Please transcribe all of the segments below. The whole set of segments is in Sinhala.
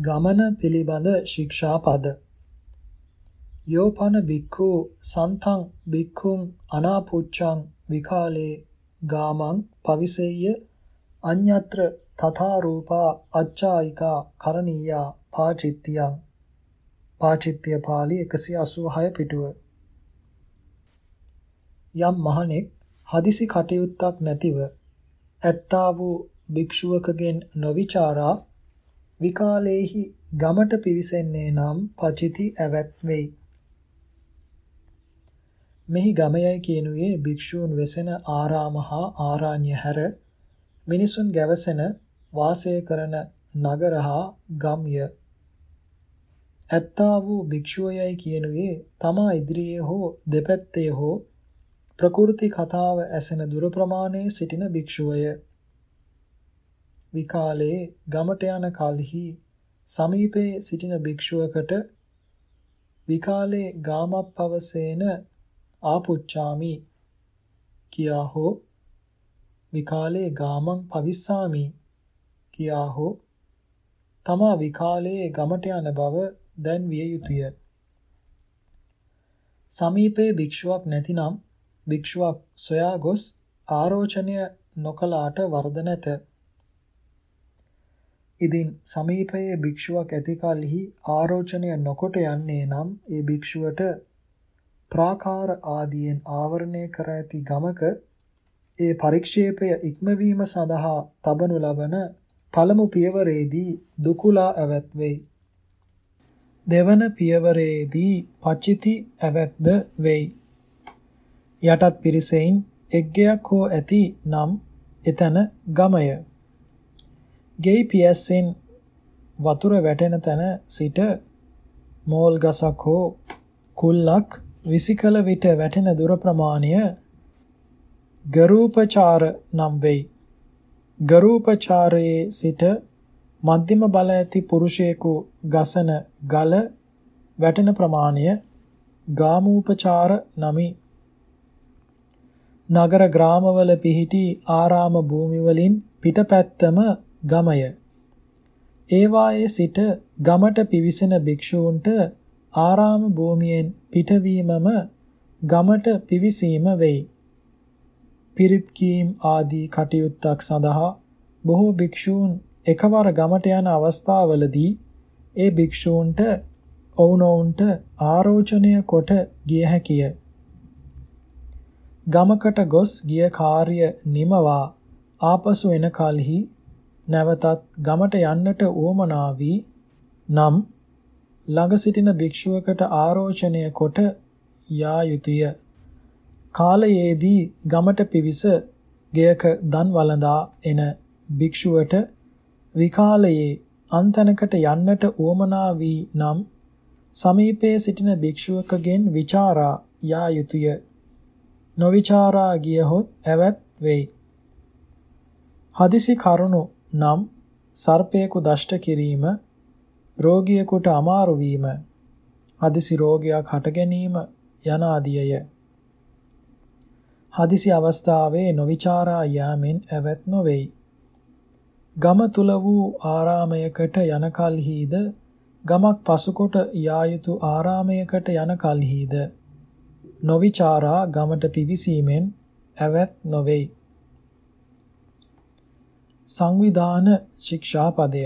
ගමන පිළිබඳ ශික්ෂා පද. යෝපන බික්ඛු සන්තං බික්ඛුං අනාපුච්ඡං විකාලේ ගාමං පවිසෙය්‍ය අඤ්ඤත්‍ර තථා රූපා අච්ඡායිකා කරණීයා පාචිත්තියං පාචිත්‍ය පාළි 186 පිටුව. යම් මහණෙක් හදිසි කටයුත්තක් නැතිව ඇත්තා වූ භික්ෂුවකගෙන් නොවිචාරා විකාලේහි ගමට පිවිසෙන්නේ නම් පචිති ඇවැත් වෙයි. මෙහි ගමයයි කියනුවේ භික්ෂූන් වෙසෙන ආරාම හා ආරාණ්‍ය හැර මිනිසුන් ගැවසෙන වාසය කරන නගර හා ගම්ය. ඇත්තා වූ භික්ෂුවයයි කියනුවේ තමා ඉදිරියේ හෝ දෙපැත්තේ හෝ ප්‍රකෘති කතාව ඇසෙන දුර ප්‍රමාණයේ සිටින භික්ෂුවය. විකාලේ ගමට යන කලෙහි සමීපයේ සිටින භික්ෂුවකට විකාලේ ගාමප්පවසේන ආපුච්චාමි කියා හෝ විකාලේ ගාමං පවිස්සාමි කියා හෝ තමා විකාලයේ ගමට යන බව දැන් විය යුතුය. සමීපයේ භික්ෂුවක් නැතිනම් භික්ෂුවක් සොයා ගොස් ආරෝචනය නොකලාට වරද නැත. ඉදින් සමීපයේ භික්ෂුවක් ඇති කලෙහි ආරෝචනය නොකොට යන්නේ නම් ඒ භික්ෂුවට ප්‍රාකාර ආදියෙන් ආවරණය කර ඇති ගමක ඒ පරික්ෂේපය ඉක්මවීම සඳහා තබනු ලබන පළමු පියවරේදී දුකුලා ඇවැත් වෙයි. දෙවන පියවරේදී පචිති ඇවැත්ද වෙයි. යටත් පිරිසෙයින් එක්ගයක් හෝ ඇති නම් එතන ගමය. ගෙයි පියස්සෙන් වතුර වැටෙන තැන සිට මෝල් ගසක් හෝ කුල්ලක් විසිකල විට වැටෙන දුර ප්‍රමාණය ගරූපචාර නම් වෙයි. ගරූපචාරයේ සිට මධ්‍යම බල ඇති පුරුෂයෙකු ගසන ගල වැටෙන ප්‍රමාණය ගාමූපචාර නමි. නගර ග්‍රාමවල පිහිටි ආරාම භූමි වලින් පිටපැත්තම ගමය. ඒවායේ සිට ගමට පිවිසෙන භික්ෂූන්ට ආරාම භූමියෙන් පිටවීමම ගමට පිවිසීම වෙයි. පිරිත් කීම් ආදී කටයුත්තක් සඳහා බොහෝ භික්ෂූන් එකවර ගමට යන අවස්ථාවලදී ඒ භික්ෂූන්ට ඔවුනොවුන්ට ආරෝචනය කොට ගිය හැකිය. ගමකට ගොස් ගිය කාර්ය නිමවා ආපසු එන කලෙහි නැවතත් ගමට යන්නට උවමනා වී නම් ළඟ සිටින භික්ෂුවකට ආරෝචනය කොට යා යුතුය. කාලයේදී ගමට පිවිස ගෙයක දන් වළඳා එන භික්ෂුවට විකාලයේ අන්තනකට යන්නට උවමනා වී නම් සමීපයේ සිටින භික්ෂුවකගෙන් ਵਿਚාරා යා යුතුය. නොවිචාරා ගියහොත් ඇවැත් වෙයි. හදිසි කරුණු නම් සර්පයෙකු දෂ්ට කිරීම රෝගියෙකුට අමාරු වීම හදිසි රෝගයක් හට ගැනීම යන ආදියය හදිසි අවස්ථාවේ නොවිචාරා යාමෙන් ඇවත් නොවේයි. ගම තුල වූ ආරාමයකට යන කල්හිද ගමක් පසුකොට යා යුතු ආරාමයකට යන කල්හිද? නොවිචාරා ගමට පිවිසීමෙන් ඇවත් නොවේයි. සංවිධාන ශික්ෂාපදය.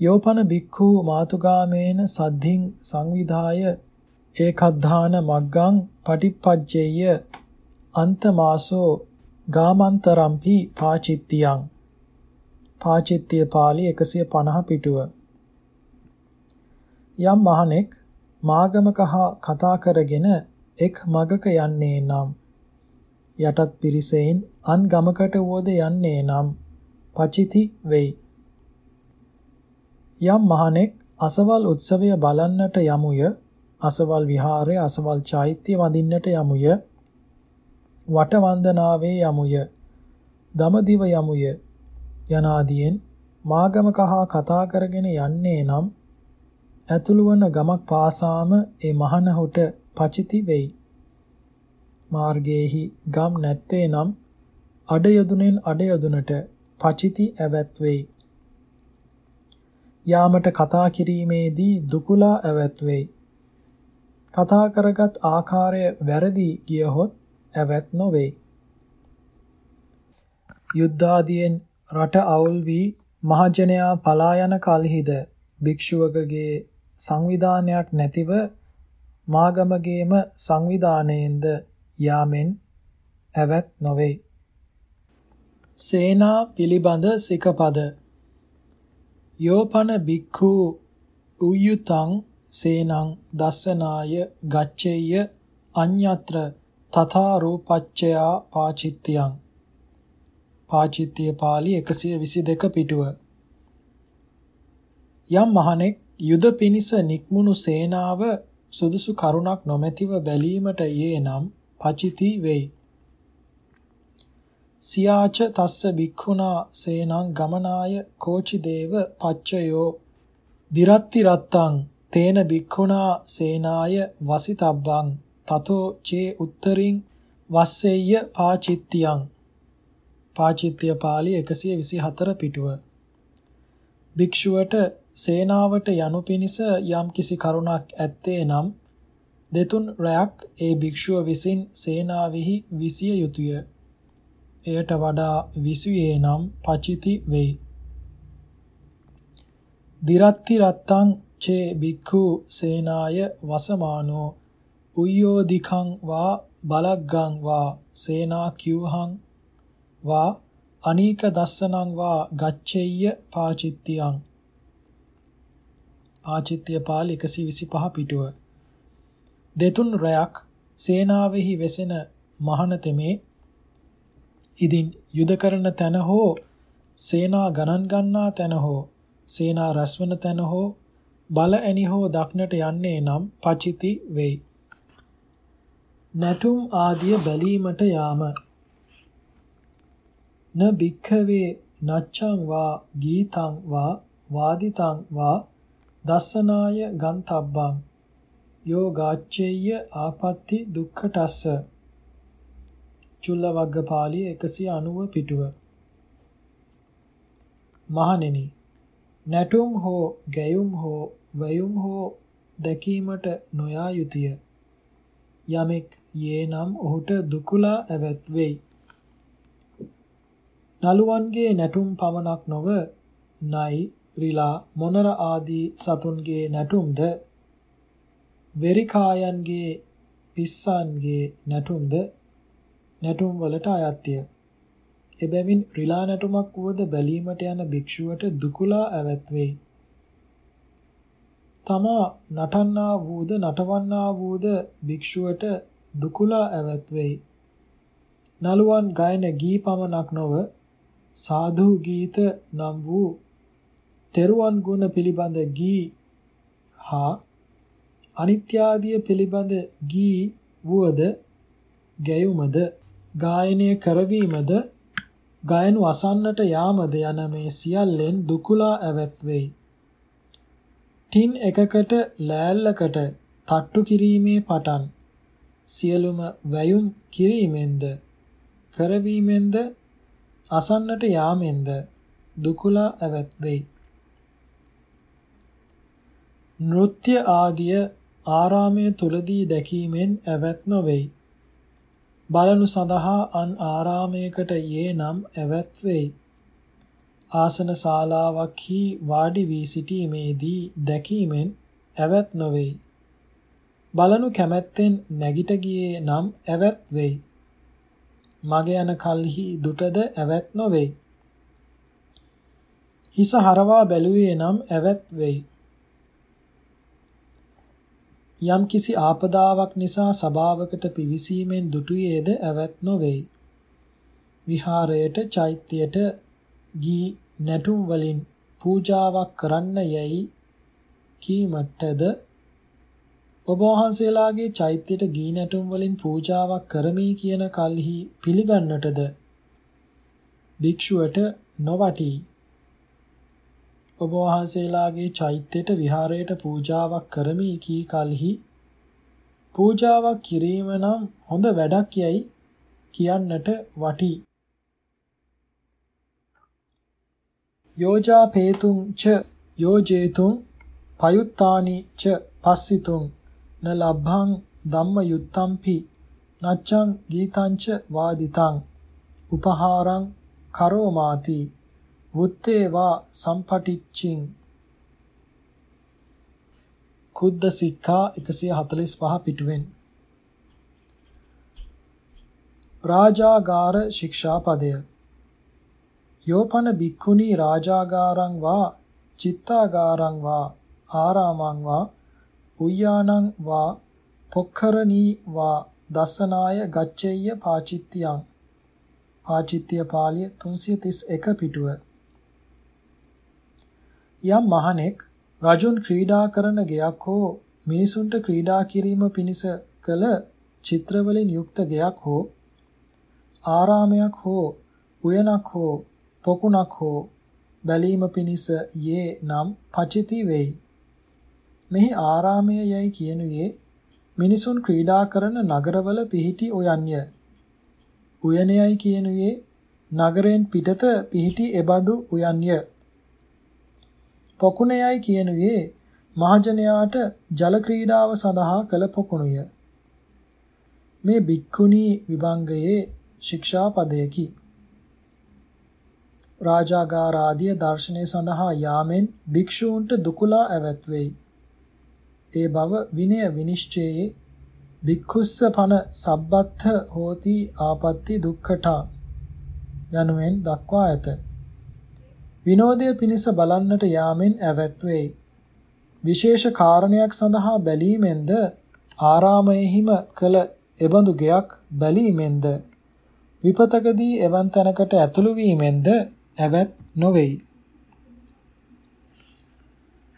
යෝපන බික්ඛු මාතුගාමේන සද්ධින් සංවිධාය ඒකද්ධාන මග්ගං පටිප්පජ්ජේය අන්තමාසෝ ගාමන්තරම්පි පාචිත්තියං. පාචිත්‍ය පාළි 150 පිටුව. යම් මහණෙක් මාගමක හා කතා කරගෙන එක් මගක යන්නේ නම් යටත් පිරිසෙයින් අන් ගමකට වුවද යන්නේ නම් පචිති වෙයි. යම් මහණෙක් අසවල් උත්සවය බලන්නට යමුය, අසවල් විහාරය, අසවල් චෛත්‍ය වඳින්නට යමුය, වට වන්දනාවේ යමුය, දමදිව යමුය යනාදීන් මාගමක හා කතා කරගෙන යන්නේ නම් ඇතුළු වන ගමක් පාසාම ඒ මහණහුට පචිති වෙයි. මාර්ගයේහි ගම් නැත්තේ නම් අඩ යොදුනෙන් අඩ යොදුනට පචිති ඇවැත් වෙයි. යාමට කතා කිරීමේදී දුකුලා ඇවත් වෙයි. කතා කරගත් ආකාරය වැරදි ගියහොත් ඇවත් නොවේ. යුද්ධාදියෙන් රට අවුල් වී මහජනයා පලා යන කලහිද භික්ෂුවකගේ සංවිධානයක් නැතිව මාගමගේම සංවිධානයෙන්ද යාමෙන් ඇවත් නොවේ. සේනා පිළිබඳ සිකපද. යෝපන බික්ඛු උයුතං සේනං දස්සනාය ගච්ඡේය අඤ්ඤත්‍ර තථා රූපච්චයා පාචිත්‍යං. පාචිත්‍ය පාළි 122 පිටුව. යම් මහණෙක් යුද පිනිස නික්මුණු සේනාව සුදුසු කරුණක් නොමැතිව බැලීමට යේ නම් පචිති වෙයි. සියාච තස්ස භික්ඛුනා සේනං ගමනාය කෝචි දේව පච්චයෝ. දිරත්ති රත්තං තේන භික්ඛුනා සේනාය වසිතබ්බං තතෝ චේ උත්තරින් වස්සෙය්‍ය පාචිත්තියං පාචිත්‍ය පාළි 124 පිටුව. භික්ෂුවට සේනාවට යනු පිණිස යම්කිසි කරුණක් ඇත්තේ නම් දෙතුන් රැයක් ඒ භික්ෂුව විසින් සේනාවෙහි විසිය යුතුය. එයට වඩා විසුයේ නම් පචිති වෙයි. දිරත්ති රත්තං චේ භික්ඛු සේනාය වසමානෝ උයෝදිකං වා බලග්ගං වා සේනා කිව්හං වා අනීක දස්සනං වා ගච්ඡෙය්‍ය පාචිත්තියං ආචිත්‍ය පාල 125 පිටුව දෙතුන් රැයක් සේනාවෙහි වෙසෙන මහනතෙමේ ඉදින් යුද කරන තැන හෝ සේනා ගණන් ගන්නා තැන හෝ සේනා රැස්වන තැන හෝ බල ඇනි හෝ දක්නට යන්නේ නම් පචිති වෙයි. නැටුම් ආදිය බැලීමට යාම න භික්ඛවේ නච්ඡං වා ගීතං වා වාදිතං වා දස්සනාය ගන්තබ්බං යෝගාච්චේය ආපත්‍ති දුක්ඛටස්ස. චුල්ලවග්ගපාළි 190 පිටුව. මහණෙනි නැටුම් හෝ ගැයුම් හෝ වයුම් හෝ දැකීමට නොයා යුතුය. යමෙක් යේනම් ඔහුට දුකුලා ඇවත් වෙයි. නළුවන්ගේ නැටුම් පමණක් නොව නයි රිලා මොනර ආදී සතුන්ගේ නැටුම්ද වෙරිකායන්ගේ පිස්සන්ගේ නැටුම්ද නැටුම් වලට අයත්ය. එබැවින් රිලා නැටුමක් වුවද බැලීමට යන භික්ෂුවට දුකුලා ඇවත් වෙයි. තමා නටන්නා වූද නටවන්නා වූද භික්ෂුවට දුකුලා ඇවත් වෙයි. නළුවන් ගයන ගී පමණක් නොව සාධු ගීත නම් වූ තෙරුවන් ගුණ පිළිබඳ ගී හා අනිත්‍යාදිය පිළිබඳ ගී වුවද ගැයුමද ගායනය කරවීමද ගයනු අසන්නට යාමද යන මේ සියල්ලෙන් දුකුලා ඇවත් වෙයි. ටින් එකකට ලෑල්ලකට තට්ටු කිරීමේ පටන් සියලුම වැයුම් කිරීමෙන්ද කරවීමෙන්ද අසන්නට යාමෙන්ද දුකුලා ඇවත් වෙයි. නෘත්‍ය ආදිය ආරාමයේ තුලදී දැකීමෙන් ඇවත් නොවේයි. බලනු සඳහා අන් ආරාමයකට යේ නම් ඇවත් වෙයි. ආසන ශාලාවක්හි වාඩි වී සිටීමේදී දැකීමෙන් ඇවත් නොවේයි. බලනු කැමැත්තෙන් නැගිට ගියේ නම් ඇවත් වෙයි. මග යන කල්හි දුටද ඇවත් නොවේයි. හිස හරවා බැලුවේ නම් ඇවත් වෙයි. යම් කිසි ආපදාවක් නිසා සභාවකට පිවිසීමෙන් දුටුයේද ඇවත් නොවේයි. විහාරයට චෛත්‍යයට ගී නැටුම් වලින් පූජාවක් කරන්න යැයි කීමටද ඔබ වහන්සේලාගේ චෛත්‍යයට ගී නැටුම් වලින් පූජාවක් කරමි කියන කල්හි පිළිගන්නටද භික්ෂුවට නොවටී ඔබ වහන්සේලාගේ චෛත්‍යයට විහාරයට පූජාවක් කරමි කී කලෙහි පූජාවක් කිරීම නම් හොඳ වැඩක් යයි කියන්නට වටී. යෝජා පේතුං ච යෝජේතුං පයුත්තානි ච පස්සිතුං න ලබ්භං ධම්ම යුත්තම්පි නච්ඡං ගීතංච වාදිතං උපහාරං කරෝමාති වුත්තේ වා සම්පටිච්චින්. කුද්ද සික්ඛා 145 පිටුවෙන්. රාජාගාර ශික්ෂාපදය. යෝපන බික්ඛුනි රාජාගාරං වා චිත්තාගාරං වා ආරාමං වා උయ్యాනං වා පොක්ඛරණී වා දසනාය ගච්ඡෙය්‍ය පාචිත්‍යං. පාචිත්‍ය පාළිය 331 පිටුව. යම් මහණෙක් රජුන් ක්‍රීඩා කරන ගෙයක් හෝ මිනිසුන්ට ක්‍රීඩා කිරීම පිණිස කළ චිත්‍රවලින් යුක්ත ගෙයක් හෝ ආරාමයක් හෝ උයනක් හෝ පොකුණක් හෝ බැලීම පිණිස යේ නම් පචිති වෙයි. මෙහි ආරාමය යයි කියනුවේ මිනිසුන් ක්‍රීඩා කරන නගරවල පිහිටි උයන්ය. උයනයයි කියනුවේ නගරෙන් පිටත පිහිටි එබඳු උයන්ය. පොකුණයයි කියනුවේ මහජනයාට ජල ක්‍රීඩාව සඳහා කළ පොකුණුය. මේ බික්කුණී විභංගයේ ශික්ෂාපදයකි. රාජාගාර ආදී දර්ශනය සඳහා යාමෙන් භික්ෂූන්ට දුකලා ඇවැත් වෙයි. ඒ බව විනය විනිශ්චයේ භික්ඛුස්ස පන සබ්බත්ථ හෝති ආපත්‍ති දුක්ඛටා යනුවෙන් දක්වා ඇත. විනෝදය පිණිස බලන්නට යාමෙන් ඇවැත් වෙයි. විශේෂ කාරණයක් සඳහා බැලීමෙන්ද ආරාමයෙහිම කළ එබඳු ගයක් බැලීමෙන්ද විපතකදී එවන් තැනකට ඇතුළු වීමෙන්ද ඇවැත් නොවේයි.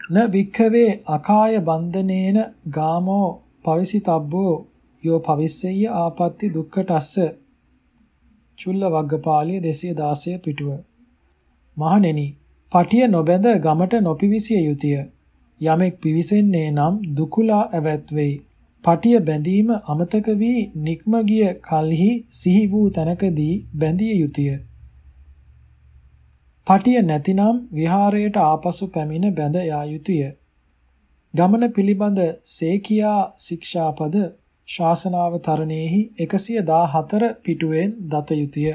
න වික්ඛවේ අකාය බන්ධනේන ගාමෝ පවිසිතබ්බෝ යෝ පවිස්සෙය්‍ය ආපත්‍ති දුක්ඛටස්ස චුල්ල වග්ගපාළිය 216 පිටුව මහණෙනි පටිය නොබැඳ ගමට නොපිවිසිය යුතුය යමෙක් පිවිසෙන්නේ නම් දුකුලා ඇවැත් වෙයි පටිය බැඳීම අමතක වී නික්ම ගිය කලෙහි සිහි වූ තැනකදී බැඳිය යුතුය පටිය නැතිනම් විහාරයට ආපසු පැමිණ බැඳ යා යුතුය. ගමන පිළිබඳ සේකියා ශික්ෂාපද ශාසනාව තරණේහි 114 පිටුවෙන් දත යුතුය.